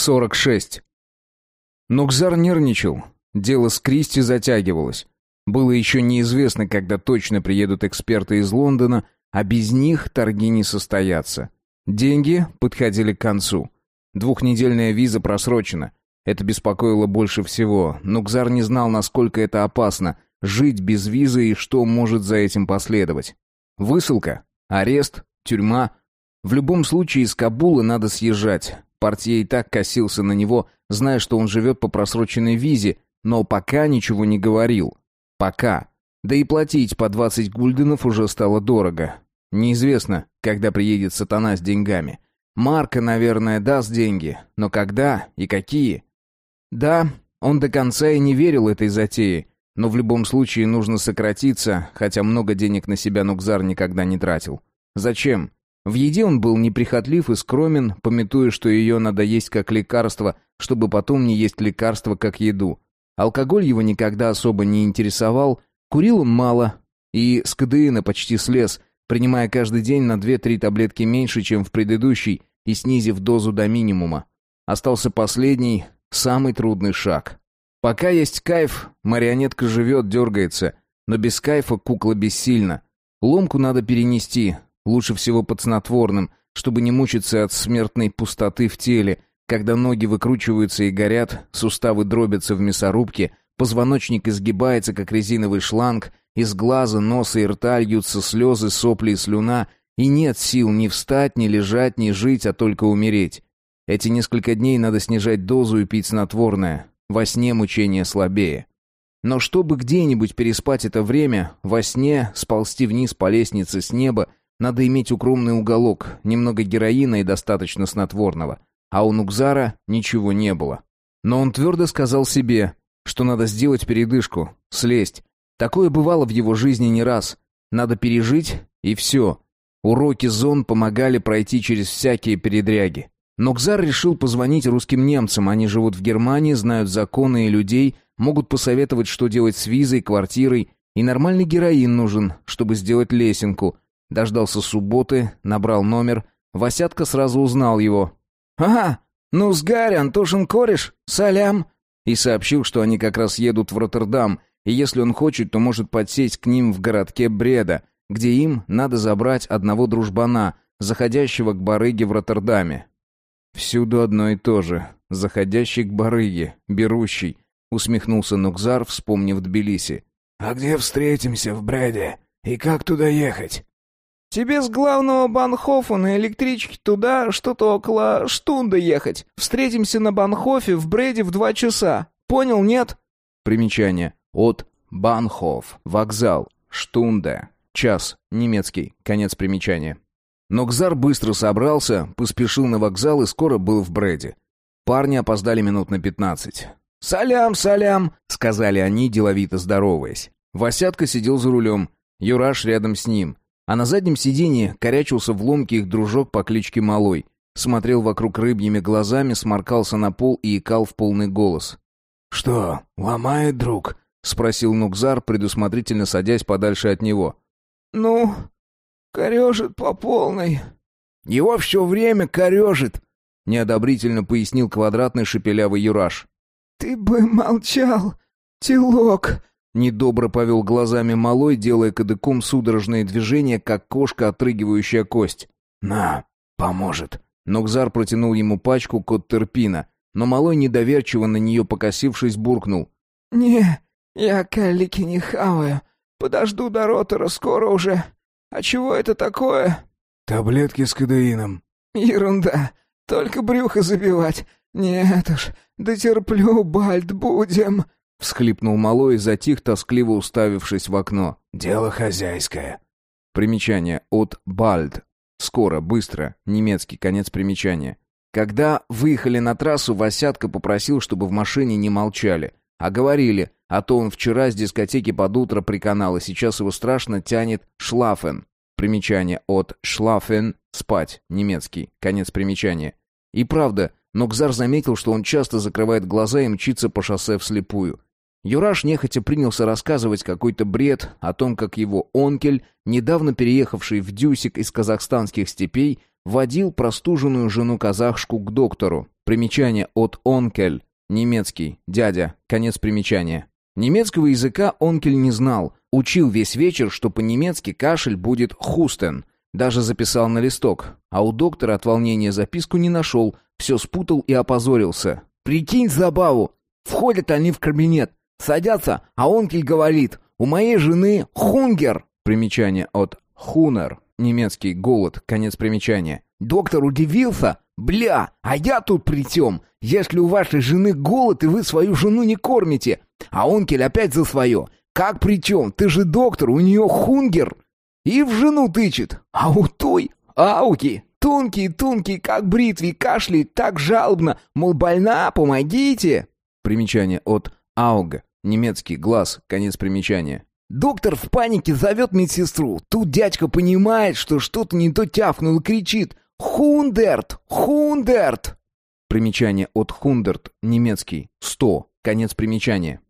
46. Нукзар нервничал. Дело с Кристи затягивалось. Было еще неизвестно, когда точно приедут эксперты из Лондона, а без них торги не состоятся. Деньги подходили к концу. Двухнедельная виза просрочена. Это беспокоило больше всего. Нукзар не знал, насколько это опасно — жить без визы и что может за этим последовать. Высылка, арест, тюрьма. В любом случае из Кабула надо съезжать. Портье и так косился на него, зная, что он живет по просроченной визе, но пока ничего не говорил. Пока. Да и платить по 20 гульденов уже стало дорого. Неизвестно, когда приедет сатана с деньгами. Марка, наверное, даст деньги, но когда и какие? Да, он до конца и не верил этой затее, но в любом случае нужно сократиться, хотя много денег на себя Нукзар никогда не тратил. Зачем? В еде он был неприхотлив и скромен, пометуя, что ее надо есть как лекарство, чтобы потом не есть лекарство как еду. Алкоголь его никогда особо не интересовал, курил он мало и с КДИна почти слез, принимая каждый день на 2-3 таблетки меньше, чем в предыдущий, и снизив дозу до минимума. Остался последний, самый трудный шаг. Пока есть кайф, марионетка живет, дергается, но без кайфа кукла бессильна. Ломку надо перенести, Лучше всего под снотворным, чтобы не мучиться от смертной пустоты в теле, когда ноги выкручиваются и горят, суставы дробятся в мясорубке, позвоночник изгибается, как резиновый шланг, из глаза, носа и рта льются слезы, сопли и слюна, и нет сил ни встать, ни лежать, ни жить, а только умереть. Эти несколько дней надо снижать дозу и пить снотворное. Во сне мучение слабее. Но чтобы где-нибудь переспать это время, во сне сползти вниз по лестнице с неба надо иметь укромный уголок, немного героина и достаточно снотворного. А у Нукзара ничего не было. Но он твердо сказал себе, что надо сделать передышку, слезть. Такое бывало в его жизни не раз. Надо пережить, и все. Уроки зон помогали пройти через всякие передряги. Нокзар решил позвонить русским немцам. Они живут в Германии, знают законы и людей, могут посоветовать, что делать с визой, квартирой. И нормальный героин нужен, чтобы сделать лесенку, Дождался субботы, набрал номер. Васятка сразу узнал его. «Ага, ну сгарь, Антошин кореш, салям!» И сообщил, что они как раз едут в Роттердам, и если он хочет, то может подсесть к ним в городке Бреда, где им надо забрать одного дружбана, заходящего к барыге в Роттердаме. «Всюду одно и то же. Заходящий к барыге, берущий», — усмехнулся Нукзар, вспомнив Тбилиси. «А где встретимся в Бреде? И как туда ехать?» Тебе с главного Банхофа на электричке туда что-то около Штунда ехать. Встретимся на Банхофе в Бреде в два часа. Понял, нет?» Примечание. От Банхоф. Вокзал. Штунда. Час. Немецкий. Конец примечания. Но Кзар быстро собрался, поспешил на вокзал и скоро был в Бреде. Парни опоздали минут на пятнадцать. «Салям, салям!» — сказали они, деловито здороваясь. Васятка сидел за рулем, Юраш рядом с ним. А на заднем сиденье корячился в ломке их дружок по кличке Малой. Смотрел вокруг рыбьими глазами, сморкался на пол и икал в полный голос. «Что, ломает, друг?» — спросил Нукзар, предусмотрительно садясь подальше от него. «Ну, корежит по полной». «Его все время корежит», — неодобрительно пояснил квадратный шепелявый юраж. «Ты бы молчал, телок!» Недобро повел глазами малой, делая кадыком судорожные движения, как кошка, отрыгивающая кость. «На, поможет». Нокзар протянул ему пачку коттерпина, но малой недоверчиво на нее покосившись буркнул. «Не, я калики не хаваю. Подожду до ротора, скоро уже. А чего это такое?» «Таблетки с кадеином». «Ерунда. Только брюхо забивать. Нет уж, дотерплю, бальд будем». Всхлипнул малой и затих, тоскливо уставившись в окно. «Дело хозяйское». Примечание от «бальд». Скоро, быстро. Немецкий, конец примечания. Когда выехали на трассу, Васятка попросил, чтобы в машине не молчали, а говорили, а то он вчера с дискотеки под утро приканал, и сейчас его страшно тянет шлафен. Примечание от шлафен – спать, немецкий, конец примечания. И правда, но Кзар заметил, что он часто закрывает глаза и мчится по шоссе вслепую. Юраш нехотя принялся рассказывать какой-то бред о том, как его онкель, недавно переехавший в Дюсик из казахстанских степей, водил простуженную жену-казахшку к доктору. Примечание от «онкель», немецкий, дядя, конец примечания. Немецкого языка Онкель не знал, учил весь вечер, что по-немецки кашель будет «хустен», даже записал на листок, а у доктора от волнения записку не нашел, все спутал и опозорился. «Прикинь забаву! Входят они в кабинет, садятся, а Онкель говорит, у моей жены хунгер!» Примечание от «хунер», немецкий «голод», конец примечания. Доктор удивился. «Бля, а я тут при чем? Если у вашей жены голод, и вы свою жену не кормите, а Онкель опять за свое. Как при чем? Ты же доктор, у нее хунгер!» И в жену тычет. А у той ауки, тонкие-тонкие, как бритвы, кашляет так жалобно, мол, больна, помогите. Примечание от ауга, немецкий глаз, конец примечания. Доктор в панике зовет медсестру. Тут дядька понимает, что что-то не то тяфнул и кричит «Хундерт! Хундерт!» Примечание от «хундерт», немецкий, «сто», конец примечания.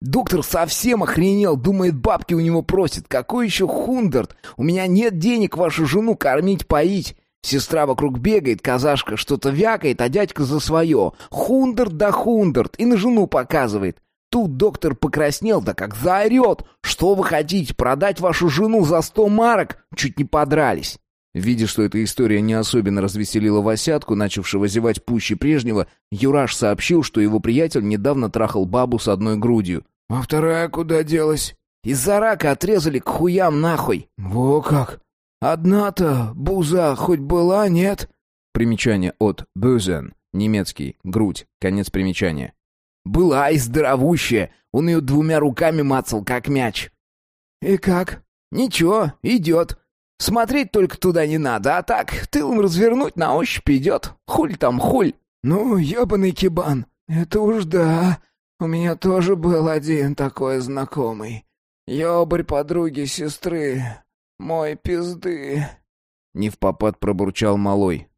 Доктор совсем охренел, думает, бабки у него просит. Какой еще хундерт? У меня нет денег вашу жену кормить, поить. Сестра вокруг бегает, казашка что-то вякает, а дядька за свое. Хундерт да хундерт, и на жену показывает. Тут доктор покраснел, да как заорет. Что вы хотите, продать вашу жену за сто марок? Чуть не подрались. Видя, что эта история не особенно развеселила Васятку, начавшего зевать пуще прежнего, Юраш сообщил, что его приятель недавно трахал бабу с одной грудью. «А вторая куда делась?» «Из-за рака отрезали к хуям нахуй». «Во как! Одна-то буза хоть была, нет?» Примечание от «бюзен», немецкий, грудь, конец примечания. «Была и здоровущая, он ее двумя руками мацал, как мяч». «И как?» «Ничего, идет. Смотреть только туда не надо, а так, тылом развернуть на ощупь идет. Хуль там, хуль. Ну, ебаный кибан. Это уж да. У меня тоже был один такой знакомый. Ёбарь подруги сестры. Мой пизды. Не в попад пробурчал малой.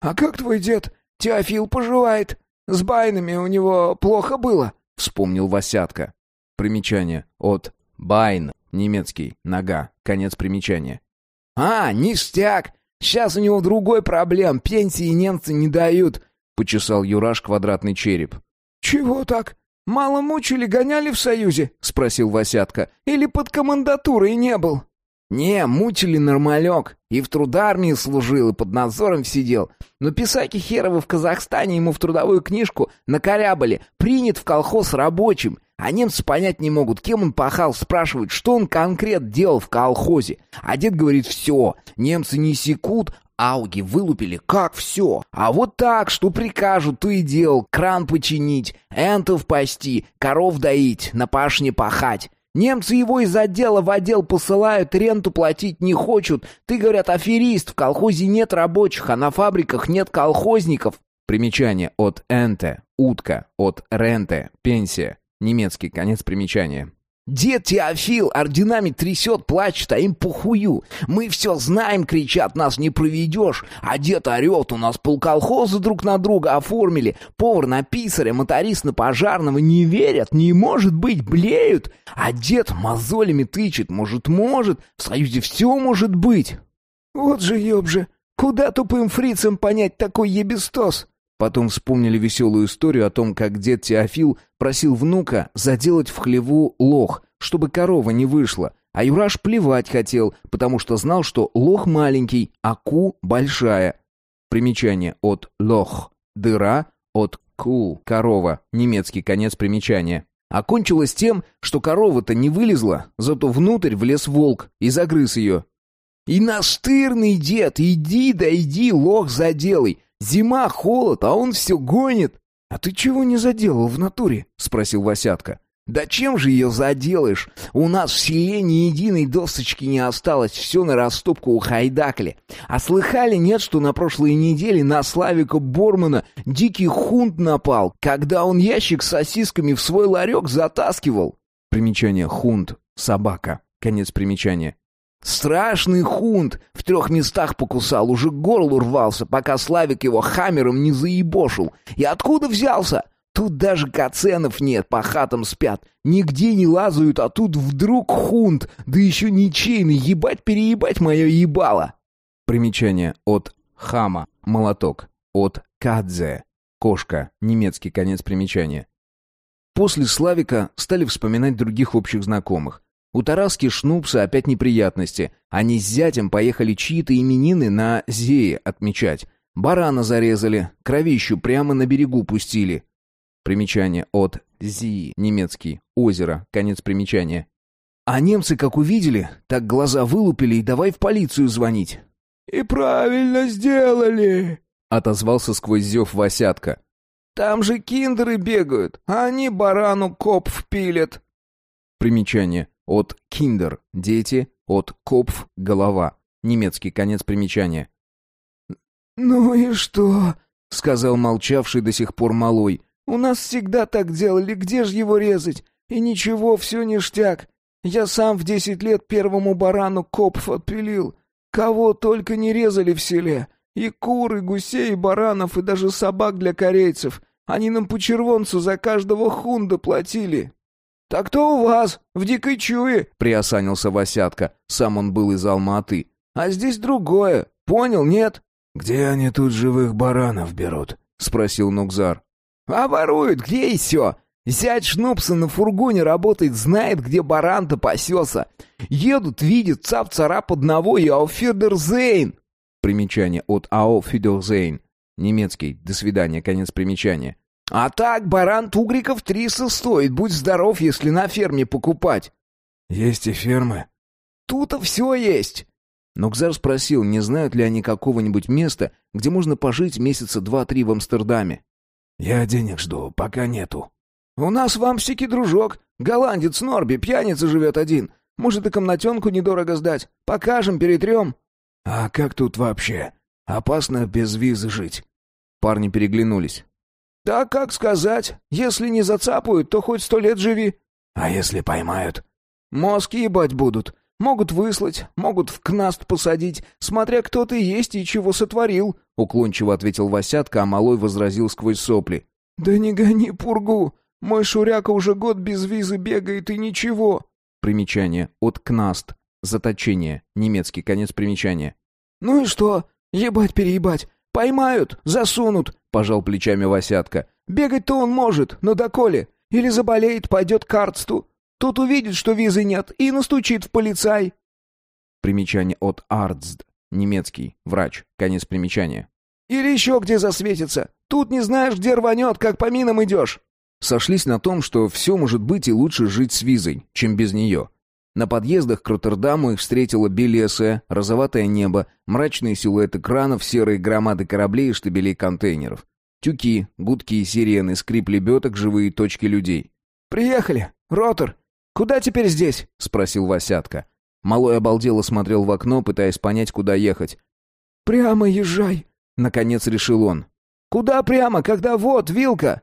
А как твой дед? Теофил поживает. С байнами у него плохо было? Вспомнил Васятка. Примечание от «байн», немецкий, нога, конец примечания. «А, ништяк! Сейчас у него другой проблем, пенсии немцы не дают!» — почесал Юраш квадратный череп. «Чего так? Мало мучили, гоняли в Союзе?» — спросил Васятка. «Или под комендатурой не был?» «Не, мучили нормалек. И в трудармии служил, и под надзором сидел. Но писаки херовы в Казахстане ему в трудовую книжку накорябали. Принят в колхоз рабочим. А немцы понять не могут, кем он пахал, спрашивают, что он конкрет делал в колхозе. А дед говорит, все, немцы не секут, ауги вылупили, как все. А вот так, что прикажут, то и делал, кран починить, энтов пасти, коров доить, на пашне пахать. Немцы его из отдела в отдел посылают, ренту платить не хочут. Ты, говорят, аферист, в колхозе нет рабочих, а на фабриках нет колхозников. Примечание от «энте» — утка, от «ренте» — пенсия. Немецкий конец примечания. «Дед Теофил орденами трясет, плачет, а им похую. Мы все знаем, кричат, нас не проведешь. А дед орет, у нас полколхоза друг на друга оформили. Повар на писаря, моторист на пожарного. Не верят, не может быть, блеют. А дед мозолями тычет, может, может. В Союзе все может быть». «Вот же ёб куда тупым фрицам понять такой ебестос?» Потом вспомнили веселую историю о том, как дед Теофил просил внука заделать в хлеву лох, чтобы корова не вышла, а Юраш плевать хотел, потому что знал, что лох маленький, а ку большая. Примечание от лох – дыра, от ку – корова, немецкий конец примечания. Окончилось тем, что корова-то не вылезла, зато внутрь влез волк и загрыз ее. «И настырный дед, иди да иди, лох заделай!» Зима, холод, а он все гонит. А ты чего не заделал в натуре? Спросил Васятка. Да чем же ее заделаешь? У нас в селе ни единой досочки не осталось, все на растопку ухайдакли. А слыхали, нет, что на прошлой неделе на Славика Бормана дикий хунт напал, когда он ящик с сосисками в свой ларек затаскивал? Примечание «хунт» — собака. Конец примечания. Страшный хунт в трех местах покусал, уже к горлу рвался, пока Славик его хаммером не заебошил. И откуда взялся? Тут даже каценов нет, по хатам спят. Нигде не лазают, а тут вдруг хунт, да еще ничейный, ебать-переебать мое ебало. Примечание от хама, молоток. От кадзе, кошка, немецкий конец примечания. После Славика стали вспоминать других общих знакомых. У Тараски Шнупса опять неприятности. Они с зятем поехали чьи-то именины на Зее отмечать. Барана зарезали, кровищу прямо на берегу пустили. Примечание от Зи, немецкий, озеро, конец примечания. А немцы как увидели, так глаза вылупили и давай в полицию звонить. «И правильно сделали!» — отозвался сквозь зев Васятка. «Там же киндеры бегают, а они барану коп впилят!» Примечание. От «киндер» — дети, от «копф» — голова. Немецкий конец примечания. «Ну и что?» — сказал молчавший до сих пор малой. «У нас всегда так делали, где же его резать? И ничего, все ништяк. Я сам в десять лет первому барану копф отпилил. Кого только не резали в селе. И кур, и гусей, и баранов, и даже собак для корейцев. Они нам по червонцу за каждого хунда платили. «Так кто у вас? В дикой чуе?» — приосанился Васятка. Сам он был из Алматы. «А здесь другое. Понял, нет?» «Где они тут живых баранов берут?» — спросил Нукзар. «А воруют, где и все. Зять Шнупса на фургоне работает, знает, где баран-то пасется. Едут, видят, цап-царап одного и ауфидерзейн». Примечание от ауфидерзейн. Немецкий. До свидания. Конец примечания. А так, баран тугриков триста стоит. Будь здоров, если на ферме покупать. Есть и фермы. Тут-то все есть. Но Кзар спросил, не знают ли они какого-нибудь места, где можно пожить месяца два-три в Амстердаме. Я денег жду, пока нету. У нас в Амстике дружок, голландец Норби, пьяница живет один. Может, и комнатенку недорого сдать. Покажем, перетрем. А как тут вообще? Опасно без визы жить. Парни переглянулись. «Так как сказать? Если не зацапают, то хоть сто лет живи». «А если поймают?» «Мозг ебать будут. Могут выслать, могут в кнаст посадить, смотря кто ты есть и чего сотворил», — уклончиво ответил Васятка, а Малой возразил сквозь сопли. «Да не гони пургу. Мой Шуряка уже год без визы бегает и ничего». Примечание. От кнаст. Заточение. Немецкий. Конец примечания. «Ну и что? Ебать-переебать. Поймают, засунут, пожал плечами Васятка. Бегать-то он может, но доколе? Или заболеет, пойдет к арцту. Тут увидит, что визы нет, и настучит в полицай. Примечание от Арцд. Немецкий. Врач. Конец примечания. Или еще где засветится. Тут не знаешь, где рванет, как по минам идешь. Сошлись на том, что все может быть и лучше жить с визой, чем без нее. На подъездах к Роттердаму их встретило белесое, розоватое небо, мрачные силуэты кранов, серые громады кораблей и штабелей контейнеров. Тюки, гудки и сирены, скрип лебедок, живые точки людей. «Приехали! Ротор! Куда теперь здесь?» — спросил Васятка. Малой обалдело смотрел в окно, пытаясь понять, куда ехать. «Прямо езжай!» — наконец решил он. «Куда прямо, когда вот вилка?»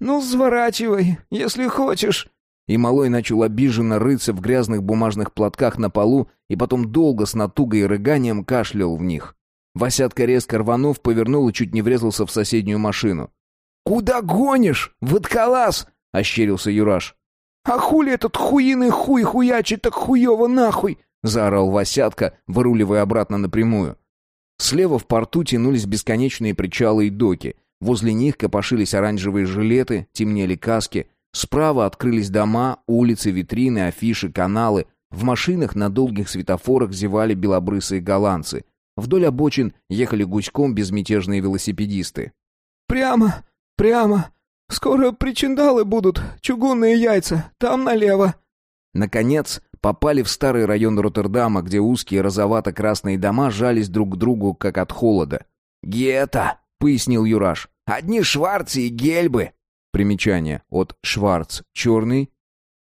«Ну, сворачивай, если хочешь», и малой начал обиженно рыться в грязных бумажных платках на полу и потом долго с натугой и рыганием кашлял в них. Васятка резко рванув, повернул и чуть не врезался в соседнюю машину. «Куда гонишь, водколаз?» — ощерился Юраш. «А хули этот хуиный хуй хуячит так хуёво нахуй?» — заорал Васятка, выруливая обратно напрямую. Слева в порту тянулись бесконечные причалы и доки. Возле них копошились оранжевые жилеты, темнели каски, Справа открылись дома, улицы, витрины, афиши, каналы. В машинах на долгих светофорах зевали белобрысые голландцы. Вдоль обочин ехали гуськом безмятежные велосипедисты. «Прямо, прямо. Скоро причиндалы будут, чугунные яйца. Там налево». Наконец, попали в старый район Роттердама, где узкие розовато-красные дома жались друг к другу, как от холода. «Гетто», — пояснил Юраш. «Одни шварцы и гельбы». Примечание. От «Шварц» — черный,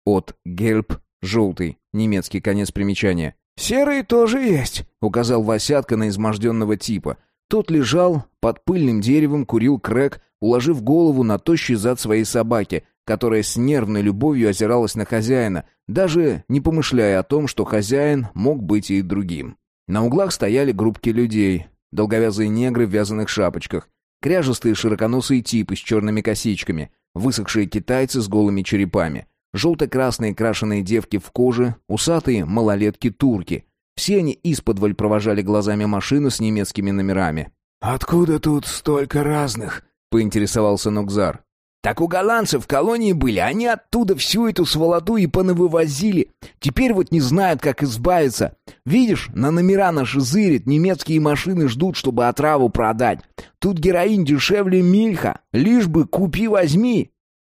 от «Гельб» — желтый. Немецкий конец примечания. «Серые тоже есть», — указал Васятка на изможденного типа. Тот лежал под пыльным деревом, курил крэк, уложив голову на тощий зад своей собаки, которая с нервной любовью озиралась на хозяина, даже не помышляя о том, что хозяин мог быть и другим. На углах стояли группки людей, долговязые негры в вязаных шапочках, кряжестые широконосые типы с черными косичками, высохшие китайцы с голыми черепами, желто-красные крашеные девки в коже, усатые малолетки-турки. Все они исподволь провожали глазами машину с немецкими номерами. «Откуда тут столько разных?» — поинтересовался Нокзар. «Так у голландцев в колонии были, они оттуда всю эту сволоту и понавывозили. Теперь вот не знают, как избавиться. Видишь, на номера наши зырят, немецкие машины ждут, чтобы отраву продать. Тут героин дешевле мильха, лишь бы купи-возьми».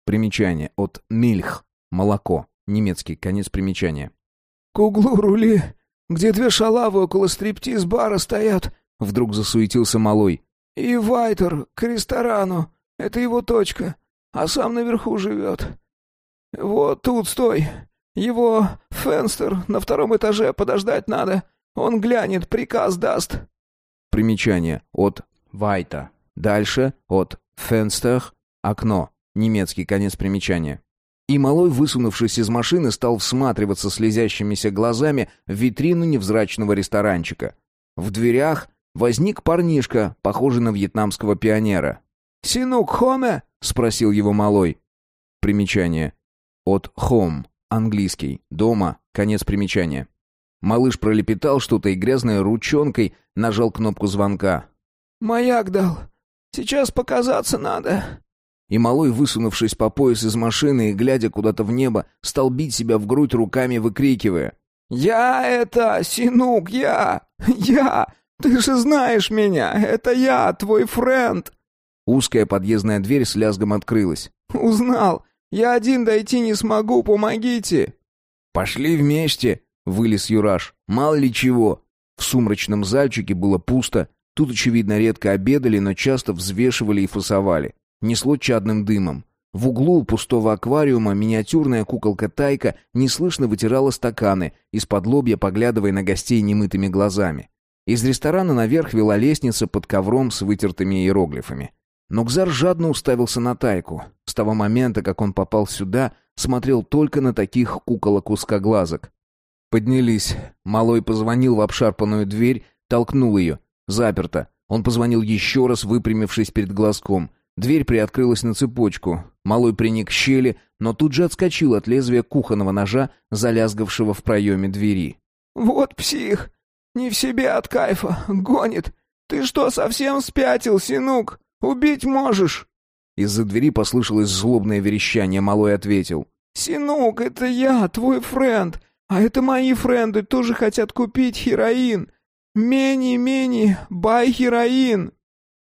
Примечание от «мильх» — молоко, немецкий, конец примечания. «К углу рули, где две шалавы около стриптиз-бара стоят», — вдруг засуетился малой. «И Вайтер к ресторану, это его точка» а сам наверху живет. Вот тут стой. Его Фенстер на втором этаже подождать надо. Он глянет, приказ даст». Примечание от Вайта. Дальше от Фенстер — окно. Немецкий конец примечания. И малой, высунувшись из машины, стал всматриваться слезящимися глазами в витрину невзрачного ресторанчика. В дверях возник парнишка, похожий на вьетнамского пионера. «Синук Хоме?» — спросил его малой. Примечание. От home, английский, дома, конец примечания. Малыш пролепетал что-то и грязной ручонкой нажал кнопку звонка. «Маяк дал. Сейчас показаться надо». И малой, высунувшись по пояс из машины и глядя куда-то в небо, стал бить себя в грудь руками, выкрикивая. «Я это, Синук, я! Я! Ты же знаешь меня! Это я, твой френд!» Узкая подъездная дверь с лязгом открылась. «Узнал! Я один дойти не смогу, помогите!» «Пошли вместе!» — вылез Юраш. «Мало ли чего!» В сумрачном зальчике было пусто. Тут, очевидно, редко обедали, но часто взвешивали и фасовали. Несло чадным дымом. В углу у пустого аквариума миниатюрная куколка Тайка неслышно вытирала стаканы, из-под лобья поглядывая на гостей немытыми глазами. Из ресторана наверх вела лестница под ковром с вытертыми иероглифами. Но Гзар жадно уставился на тайку. С того момента, как он попал сюда, смотрел только на таких куколок-узкоглазок. Поднялись. Малой позвонил в обшарпанную дверь, толкнул ее. Заперто. Он позвонил еще раз, выпрямившись перед глазком. Дверь приоткрылась на цепочку. Малой приник к щели, но тут же отскочил от лезвия кухонного ножа, залязгавшего в проеме двери. «Вот псих! Не в себе от кайфа! Гонит! Ты что, совсем спятил, синук?» Убить можешь!» Из-за двери послышалось злобное верещание, малой ответил. «Синук, это я, твой френд, а это мои френды, тоже хотят купить хероин. Мени-мени, бай хероин!»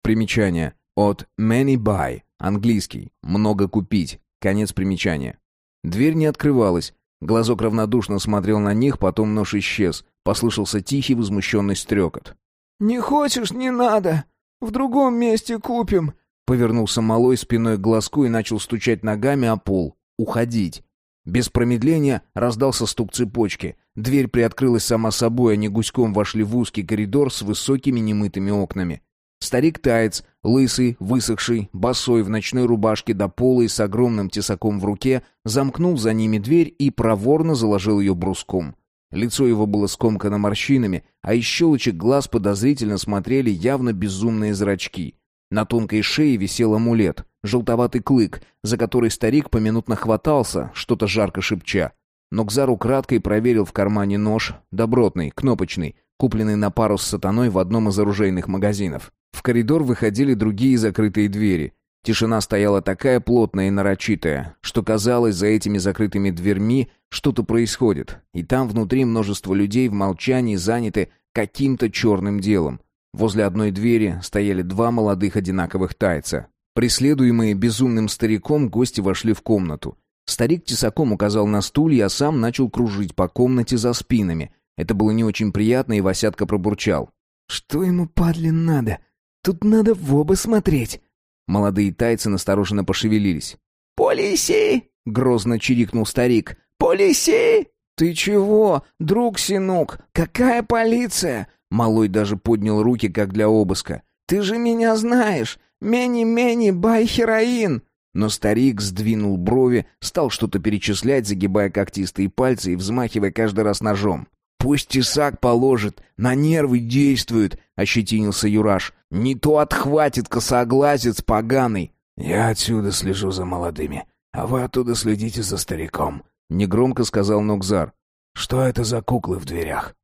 Примечание. От many buy, английский, много купить, конец примечания. Дверь не открывалась, глазок равнодушно смотрел на них, потом нож исчез, послышался тихий возмущенный стрекот. «Не хочешь, не надо!» В другом месте купим!» Повернулся малой спиной к глазку и начал стучать ногами о пол. «Уходить!» Без промедления раздался стук цепочки. Дверь приоткрылась сама собой, они гуськом вошли в узкий коридор с высокими немытыми окнами. Старик-таец, лысый, высохший, босой в ночной рубашке до пола и с огромным тесаком в руке, замкнул за ними дверь и проворно заложил ее бруском. Лицо его было скомкано морщинами, а из щелочек глаз подозрительно смотрели явно безумные зрачки. На тонкой шее висел амулет, желтоватый клык, за который старик поминутно хватался, что-то жарко шепча. Но Кзару краткой проверил в кармане нож, добротный, кнопочный, купленный на пару с сатаной в одном из оружейных магазинов. В коридор выходили другие закрытые двери. Тишина стояла такая плотная и нарочитая, что казалось, за этими закрытыми дверьми что-то происходит, и там внутри множество людей в молчании заняты каким-то черным делом. Возле одной двери стояли два молодых одинаковых тайца. Преследуемые безумным стариком, гости вошли в комнату. Старик тесаком указал на стулья, а сам начал кружить по комнате за спинами. Это было не очень приятно, и Васятка пробурчал. «Что ему, падлин, надо? Тут надо в оба смотреть». Молодые тайцы настороженно пошевелились. «Полиси!» — грозно чирикнул старик. «Полиси!» «Ты чего, друг Синук? Какая полиция?» Малой даже поднял руки, как для обыска. «Ты же меня знаешь! Мени-мени, бай хероин!» Но старик сдвинул брови, стал что-то перечислять, загибая когтистые пальцы и взмахивая каждый раз ножом. «Пусть тесак положит, на нервы действует», — ощетинился Юраш. «Не то отхватит косоглазец поганый». «Я отсюда слежу за молодыми, а вы оттуда следите за стариком», — негромко сказал Нокзар. «Что это за куклы в дверях?»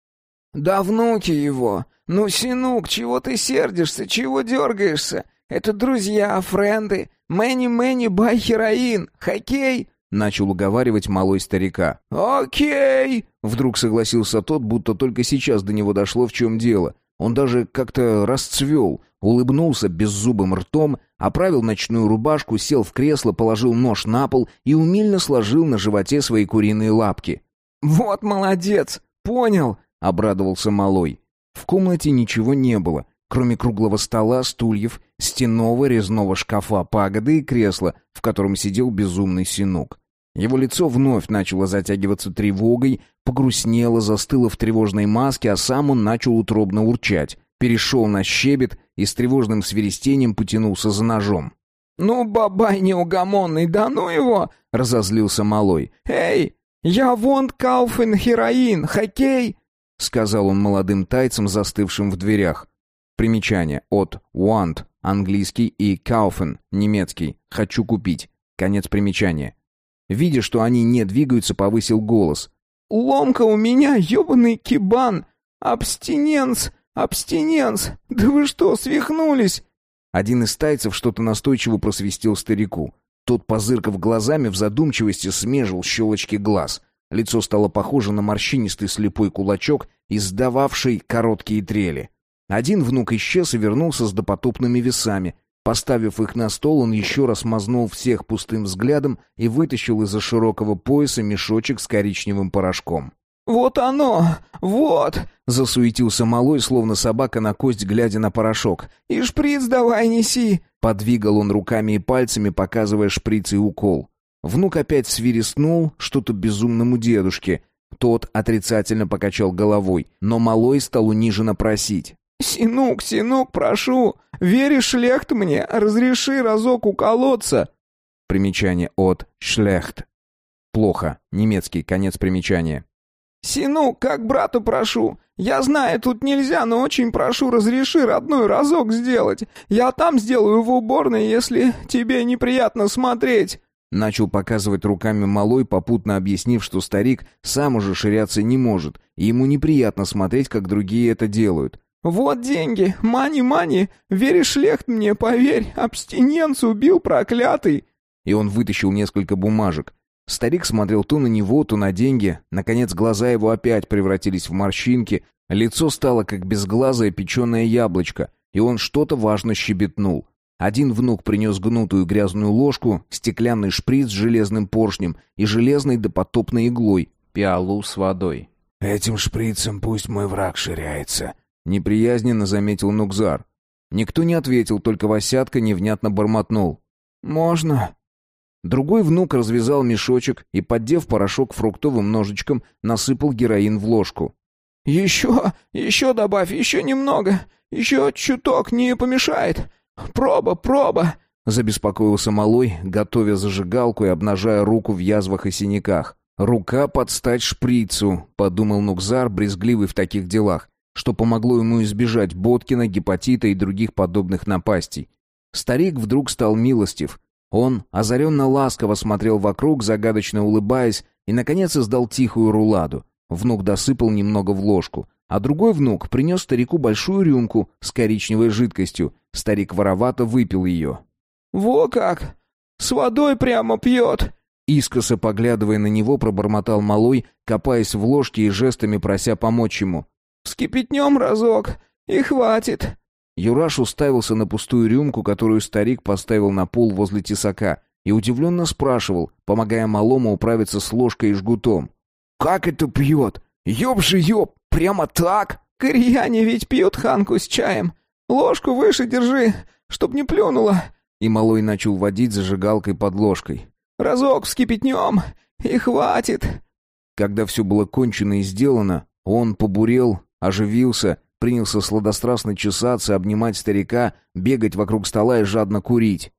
«Да внуки его! Ну, Синук, чего ты сердишься, чего дергаешься? Это друзья, френды, мэнни-мэнни бай хероин, хоккей!» Начал уговаривать малой старика. «Окей!» Вдруг согласился тот, будто только сейчас до него дошло, в чем дело. Он даже как-то расцвел, улыбнулся беззубым ртом, оправил ночную рубашку, сел в кресло, положил нож на пол и умильно сложил на животе свои куриные лапки. «Вот молодец! Понял!» — обрадовался малой. В комнате ничего не было, кроме круглого стола, стульев, стенного резного шкафа пагоды и кресла, в котором сидел безумный синук. Его лицо вновь начало затягиваться тревогой, погрустнело, застыло в тревожной маске, а сам он начал утробно урчать, перешел на щебет и с тревожным свиристением потянулся за ножом. «Ну, бабай неугомонный, да ну его!» — разозлился малой. «Эй, я вонт кауфен хероин, хоккей!» — сказал он молодым тайцам, застывшим в дверях. Примечание от want, английский, и kaufen, немецкий, хочу купить. Конец примечания. Видя, что они не двигаются, повысил голос. «Ломка у меня, ёбаный кибан! Абстиненс! Абстиненс! Да вы что, свихнулись?» Один из тайцев что-то настойчиво просвистел старику. Тот, позыркав глазами, в задумчивости смежил щелочки глаз. Лицо стало похоже на морщинистый слепой кулачок, издававший короткие трели. Один внук исчез и вернулся с допотопными весами, Поставив их на стол, он еще раз мазнул всех пустым взглядом и вытащил из-за широкого пояса мешочек с коричневым порошком. «Вот оно! Вот!» — засуетился малой, словно собака на кость, глядя на порошок. «И шприц давай неси!» Подвигал он руками и пальцами, показывая шприц и укол. Внук опять свиристнул что-то безумному дедушке. Тот отрицательно покачал головой, но малой стал униженно просить. «Синук, Синук, прошу, веришь, шлехт мне, разреши разок уколоться!» Примечание от «шлехт». Плохо. Немецкий. Конец примечания. «Синук, как брату прошу. Я знаю, тут нельзя, но очень прошу, разреши родной разок сделать. Я там сделаю в уборной, если тебе неприятно смотреть». Начал показывать руками малой, попутно объяснив, что старик сам уже ширяться не может, и ему неприятно смотреть, как другие это делают. «Вот деньги! Мани-мани! Веришь, Лехт мне, поверь! Абстиненц убил проклятый!» И он вытащил несколько бумажек. Старик смотрел то на него, то на деньги. Наконец глаза его опять превратились в морщинки, лицо стало как безглазое печеное яблочко, и он что-то важно щебетнул. Один внук принес гнутую грязную ложку, стеклянный шприц с железным поршнем и железной допотопной иглой, пиалу с водой. «Этим шприцем пусть мой враг ширяется», Неприязненно заметил Нукзар. Никто не ответил, только Васятка невнятно бормотнул. «Можно?» Другой внук развязал мешочек и, поддев порошок фруктовым ножичком, насыпал героин в ложку. «Еще, еще добавь, еще немного, еще чуток не помешает. Проба, проба!» Забеспокоился малой, готовя зажигалку и обнажая руку в язвах и синяках. «Рука под стать шприцу», — подумал Нукзар, брезгливый в таких делах что помогло ему избежать Боткина, гепатита и других подобных напастей. Старик вдруг стал милостив. Он озаренно ласково смотрел вокруг, загадочно улыбаясь, и, наконец, издал тихую руладу. Внук досыпал немного в ложку, а другой внук принес старику большую рюмку с коричневой жидкостью. Старик воровато выпил ее. «Во как! С водой прямо пьет!» Искоса поглядывая на него, пробормотал малой, копаясь в ложке и жестами прося помочь ему. Вскипятнем разок, и хватит». Юраш уставился на пустую рюмку, которую старик поставил на пол возле тесака, и удивленно спрашивал, помогая малому управиться с ложкой и жгутом. «Как это пьет? Ёб же ёб, прямо так?» «Кореяне ведь пьют ханку с чаем. Ложку выше держи, чтоб не плюнула». И малой начал водить зажигалкой под ложкой. «Разок вскипятнем, и хватит». Когда все было кончено и сделано, он побурел, Оживился, принялся сладострастно чесаться, обнимать старика, бегать вокруг стола и жадно курить.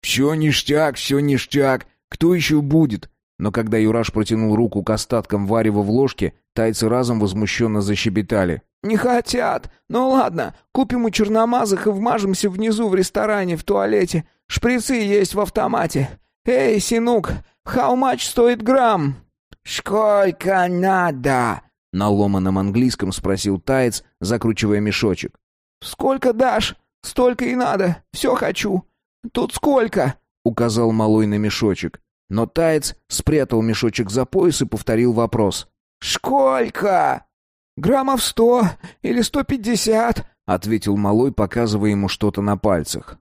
«Все ништяк, все ништяк! Кто еще будет?» Но когда Юраш протянул руку к остаткам варева в ложке, тайцы разом возмущенно защебетали. «Не хотят! Ну ладно, купим у черномазых и вмажемся внизу в ресторане, в туалете. Шприцы есть в автомате. Эй, Синук, how much стоит грамм?» «Сколько надо?» На ломаном английском спросил таец, закручивая мешочек. «Сколько дашь? Столько и надо. Все хочу. Тут сколько?» — указал малой на мешочек. Но таец спрятал мешочек за пояс и повторил вопрос. «Сколько?» «Граммов сто или сто пятьдесят», — ответил малой, показывая ему что-то на пальцах.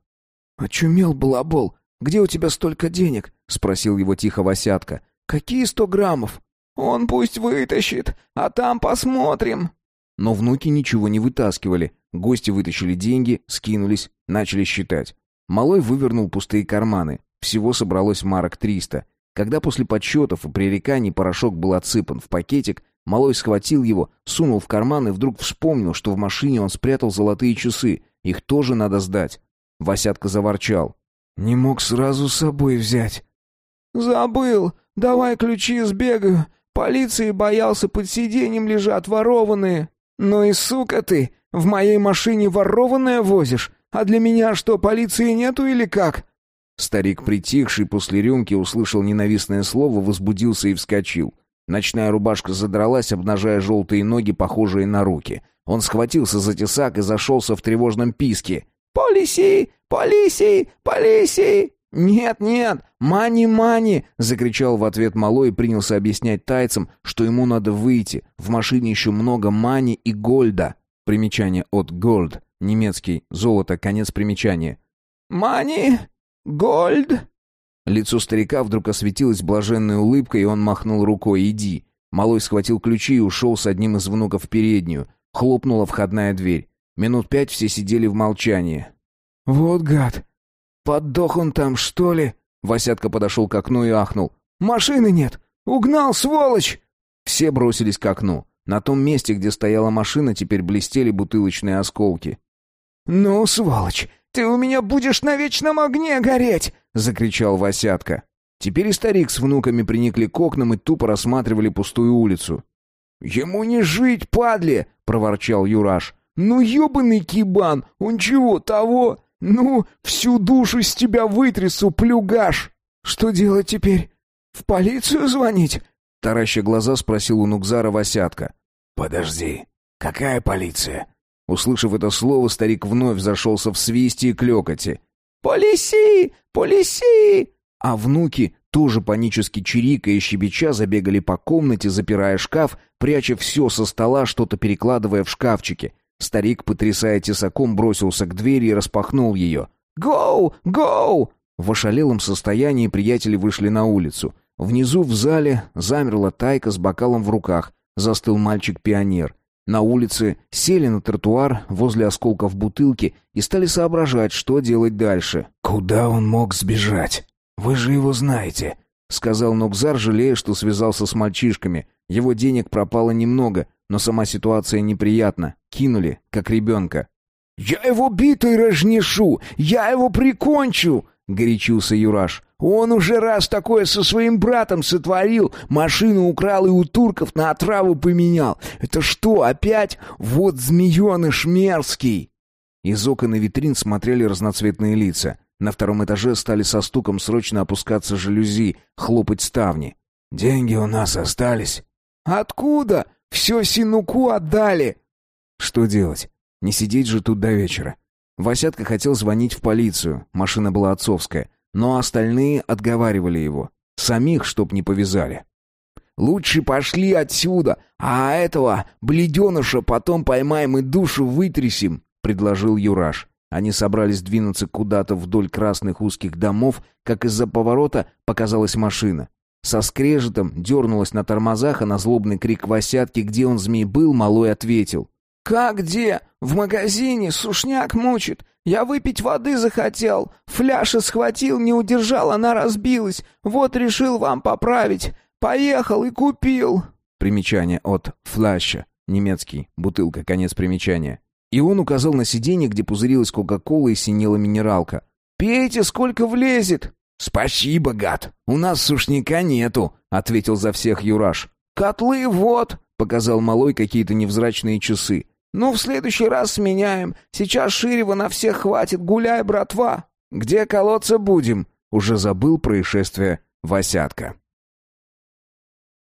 «Очумел балабол. Где у тебя столько денег?» — спросил его тихо Васятка. «Какие сто граммов?» «Он пусть вытащит, а там посмотрим». Но внуки ничего не вытаскивали. Гости вытащили деньги, скинулись, начали считать. Малой вывернул пустые карманы. Всего собралось марок триста. Когда после подсчетов и пререканий порошок был отсыпан в пакетик, Малой схватил его, сунул в карман и вдруг вспомнил, что в машине он спрятал золотые часы. Их тоже надо сдать. Васятка заворчал. «Не мог сразу с собой взять». «Забыл. Давай ключи сбегаю. Полиции боялся, под сиденьем лежат ворованные». «Ну и сука ты! В моей машине ворованное возишь? А для меня что, полиции нету или как?» Старик, притихший после рюмки, услышал ненавистное слово, возбудился и вскочил. Ночная рубашка задралась, обнажая желтые ноги, похожие на руки. Он схватился за тесак и зашелся в тревожном писке. «Полиси! Полиси! Полиси!» «Нет, нет! Мани, мани!» — закричал в ответ малой и принялся объяснять тайцам, что ему надо выйти. В машине еще много мани и гольда. Примечание от «gold» — немецкий, золото, конец примечания. «Мани? Гольд?» Лицо старика вдруг осветилось блаженной улыбкой, и он махнул рукой «иди». Малой схватил ключи и ушел с одним из внуков в переднюю. Хлопнула входная дверь. Минут пять все сидели в молчании. «Вот гад! Поддох он там, что ли?» Васятка подошел к окну и ахнул. «Машины нет! Угнал, сволочь!» Все бросились к окну. На том месте, где стояла машина, теперь блестели бутылочные осколки. «Ну, сволочь, ты у меня будешь на вечном огне гореть!» — закричал Васятка. Теперь и старик с внуками приникли к окнам и тупо рассматривали пустую улицу. «Ему не жить, падле!» — проворчал Юраш. «Ну, ебаный кибан! Он чего, того? Ну, всю душу с тебя вытрясу, плюгаш!» «Что делать теперь? В полицию звонить?» Тараща глаза спросил у Нукзара Васятка. «Подожди, какая полиция?» Услышав это слово, старик вновь зашелся в свисте и клёкоте. «Полиси! Полиси!» А внуки, тоже панически чирикая и щебеча, забегали по комнате, запирая шкаф, пряча все со стола, что-то перекладывая в шкафчики. Старик, потрясая тесаком, бросился к двери и распахнул ее. «Гоу! Гоу!» В ошалелом состоянии приятели вышли на улицу. Внизу в зале замерла тайка с бокалом в руках. Застыл мальчик-пионер. На улице сели на тротуар возле осколков бутылки и стали соображать, что делать дальше. «Куда он мог сбежать? Вы же его знаете», — сказал Нукзар, жалея, что связался с мальчишками. Его денег пропало немного, но сама ситуация неприятна. Кинули, как ребенка. «Я его битой разнесу! Я его прикончу!» — горячился Юраш. Он уже раз такое со своим братом сотворил, машину украл и у турков на отраву поменял. Это что, опять? Вот змееныш мерзкий!» Из окон и витрин смотрели разноцветные лица. На втором этаже стали со стуком срочно опускаться жалюзи, хлопать ставни. «Деньги у нас остались». «Откуда? Все Синуку отдали». «Что делать? Не сидеть же тут до вечера». Васятка хотел звонить в полицию, машина была отцовская но остальные отговаривали его. Самих, чтоб не повязали. «Лучше пошли отсюда, а этого бледеныша потом поймаем и душу вытрясем», — предложил Юраш. Они собрались двинуться куда-то вдоль красных узких домов, как из-за поворота показалась машина. Со скрежетом дернулась на тормозах, а на злобный крик Васятки, где он, змей, был, малой ответил. «Как где? В магазине сушняк мучит. Я выпить воды захотел. Фляжа схватил, не удержал, она разбилась. Вот решил вам поправить. Поехал и купил». Примечание от «фляша». Немецкий. Бутылка. Конец примечания. И он указал на сиденье, где пузырилась Кока-Кола и синела минералка. «Пейте, сколько влезет!» «Спасибо, гад! У нас сушняка нету!» — ответил за всех Юраш. «Котлы вот!» — показал малой какие-то невзрачные часы. «Ну, в следующий раз сменяем. Сейчас Ширева на всех хватит. Гуляй, братва!» «Где колоться будем?» Уже забыл происшествие Васятка.